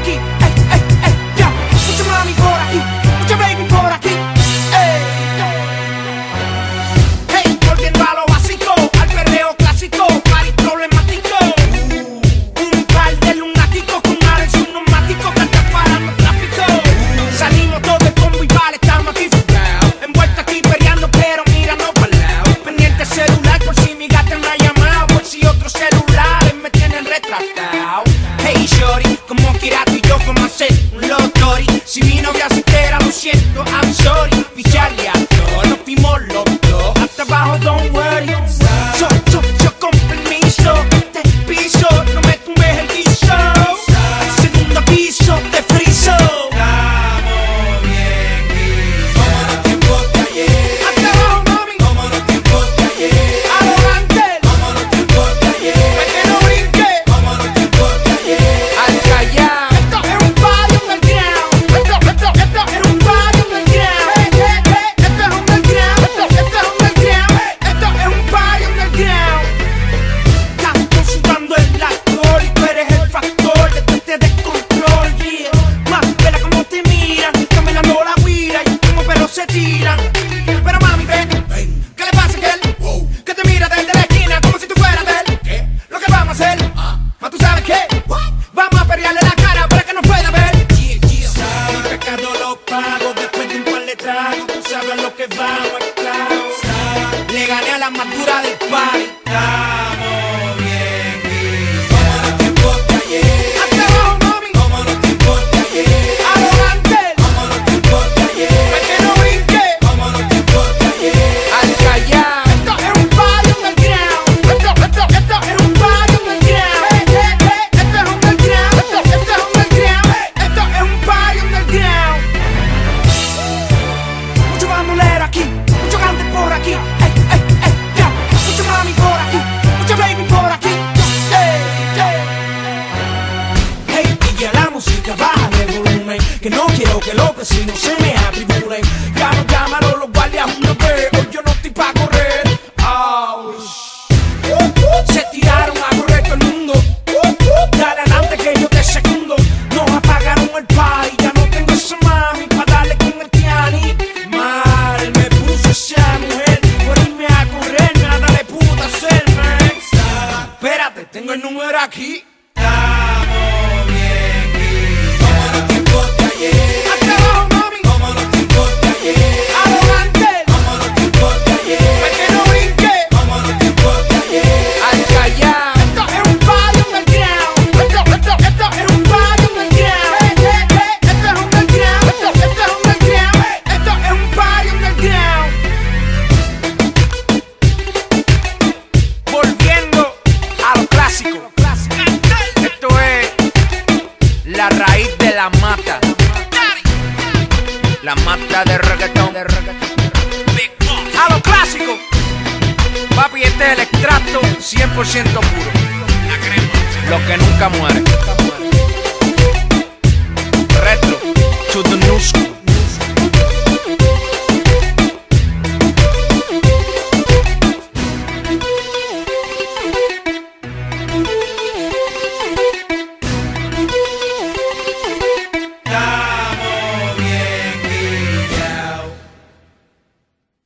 aquí, ey, ey, ey, ya. Mami por aquí, mucha baby por aquí, ey. Hey, volviendo a lo básico, al perreo clásico, party problemático. Un par de lunáticos con ares y un neumático que están parando tráfico. Salimos todos de combo y vale, estamos aquí. Envueltos aquí peleando, pero mirando para lado. Pendiente celular por si mi gata me ha llamado, por si otros celulares me tienen retratado. Hey, shorty, como quiera tú y yo como hacer un lotori. Si mi novia se entera, lo siento, I'm sorry. Picharle a todos, nos fuimos los tiran. Que no quiero que los vecinos se me atribulen. Llama, llámalo los guardias una vez Hoy yo no estoy pa' correr. Ouch. Se tiraron a correr todo el mundo. Dale adelante que yo te segundo. Nos apagaron el party Ya no tengo esa mami Pa' darle con el piani. Mal me puso esa mujer. Por irme a correr Nada le pudo hacer, man. Espérate, tengo el número aquí la raíz de la mata. La mata de reggaetón. A lo clásico. Papi, este es el extracto 100% puro. Lo que nunca muere.